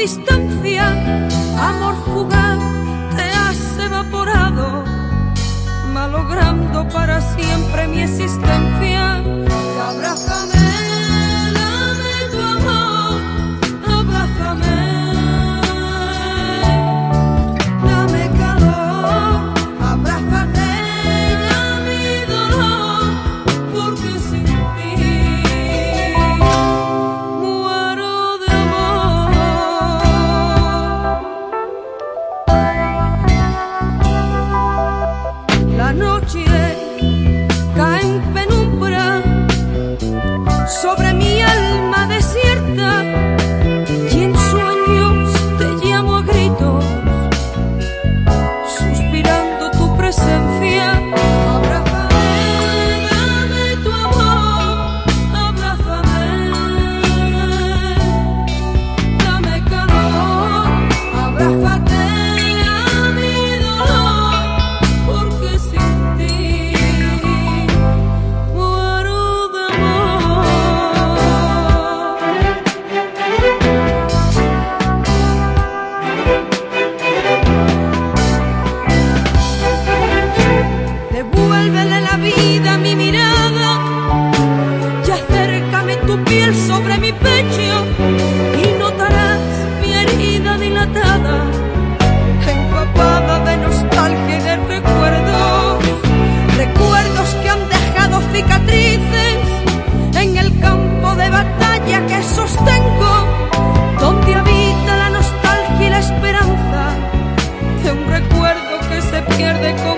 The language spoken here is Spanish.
distancia. La noche cae en penumbra sobre mi alma desierta y en sueños te llamo a gritos suspirando tu presencia. Abrázame, tu amor, abrázame, dame calor, abrázate y acércame tu piel sobre mi pecho y notarás mi herida dilatada, empapada de nostalgia y de recuerdos, recuerdos que han dejado cicatrices en el campo de batalla que sostengo, donde habita la nostalgia y la esperanza de un recuerdo que se pierde con